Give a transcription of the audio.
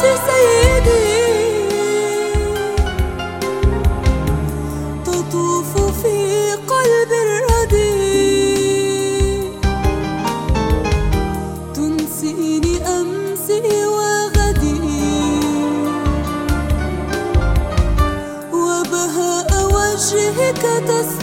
انت سيدي. تطوف في قلب الردي تنسيني أمسي وغدي. وبهاء وجهك تسمع